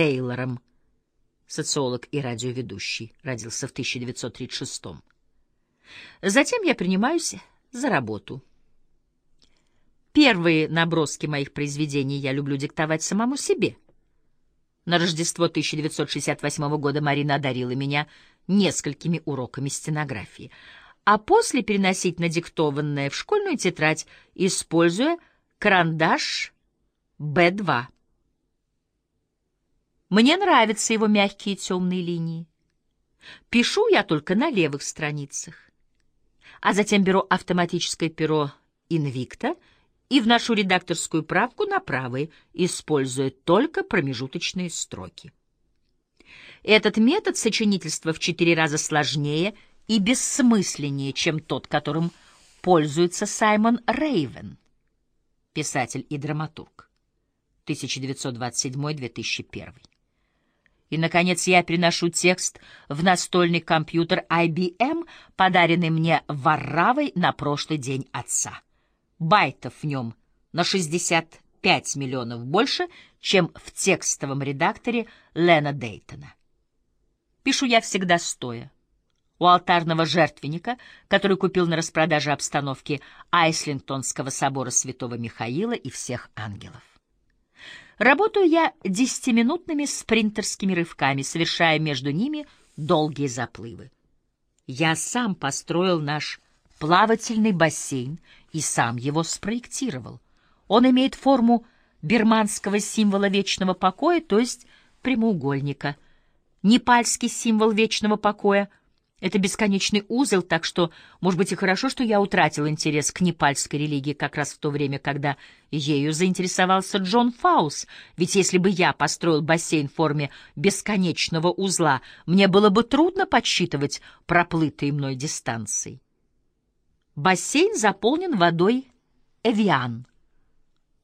Тейлором, социолог и радиоведущий, родился в 1936 -м. Затем я принимаюсь за работу. Первые наброски моих произведений я люблю диктовать самому себе. На Рождество 1968 года Марина одарила меня несколькими уроками стенографии, а после переносить надиктованное в школьную тетрадь, используя карандаш Б2. Мне нравятся его мягкие темные линии. Пишу я только на левых страницах. А затем беру автоматическое перо «Инвикта» и вношу редакторскую правку на правые, используя только промежуточные строки. Этот метод сочинительства в четыре раза сложнее и бессмысленнее, чем тот, которым пользуется Саймон Рейвен, писатель и драматург, 1927-2001. И, наконец, я приношу текст в настольный компьютер IBM, подаренный мне Варравой на прошлый день отца байтов в нем на 65 миллионов больше, чем в текстовом редакторе Лена Дейтона. Пишу я всегда стоя. У алтарного жертвенника, который купил на распродаже обстановки Айслингтонского собора святого Михаила и всех ангелов. Работаю я десятиминутными спринтерскими рывками, совершая между ними долгие заплывы. Я сам построил наш плавательный бассейн и сам его спроектировал. Он имеет форму бирманского символа вечного покоя, то есть прямоугольника. Непальский символ вечного покоя — это бесконечный узел, так что, может быть, и хорошо, что я утратил интерес к непальской религии как раз в то время, когда ею заинтересовался Джон Фаус, ведь если бы я построил бассейн в форме бесконечного узла, мне было бы трудно подсчитывать проплытые мной дистанции. Бассейн заполнен водой Эвиан.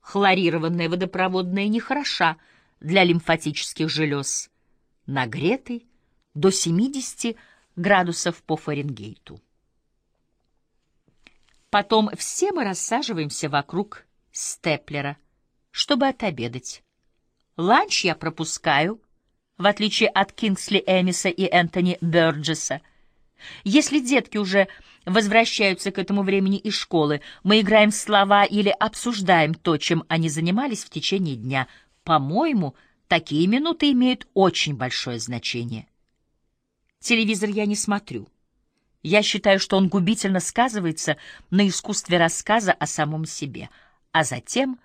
Хлорированная водопроводная нехороша для лимфатических желез, нагретый до 70 градусов по Фаренгейту. Потом все мы рассаживаемся вокруг степлера, чтобы отобедать. Ланч я пропускаю, в отличие от Кингсли Эмиса и Энтони Бёрджеса. Если детки уже возвращаются к этому времени из школы, мы играем в слова или обсуждаем то, чем они занимались в течение дня. По-моему, такие минуты имеют очень большое значение. Телевизор я не смотрю. Я считаю, что он губительно сказывается на искусстве рассказа о самом себе, а затем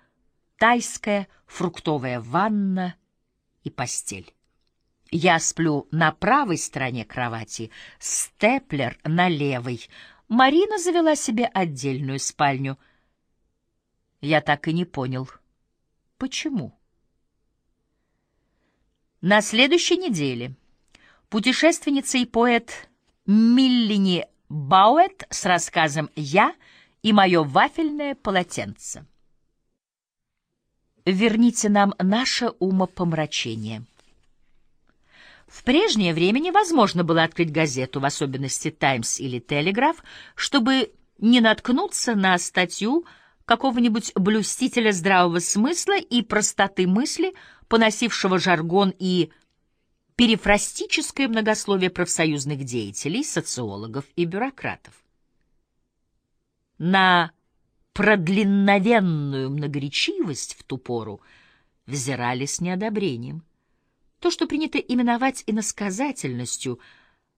тайская фруктовая ванна и постель. Я сплю на правой стороне кровати, степлер на левой, Марина завела себе отдельную спальню. Я так и не понял, почему. На следующей неделе путешественница и поэт Миллини Бауэт с рассказом «Я и мое вафельное полотенце». Верните нам наше умопомрачение. В прежнее время невозможно было открыть газету, в особенности «Таймс» или «Телеграф», чтобы не наткнуться на статью какого-нибудь блюстителя здравого смысла и простоты мысли, поносившего жаргон и перифрастическое многословие профсоюзных деятелей, социологов и бюрократов. На продлинновенную многоречивость в ту пору взирали с неодобрением. То, что принято именовать иносказательностью —